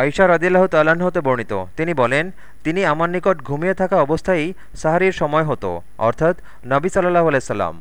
আইসা রদিল্লাহ তাল্লাহ্ন হতে বর্ণিত। তিনি বলেন, তিনি আমার নিকট ঘুমিয়ে থাকা অবস্থায়ই সাহারির সময় হতো, অর্থাৎ নবী সাল্লাহ আলাইসাল্লাম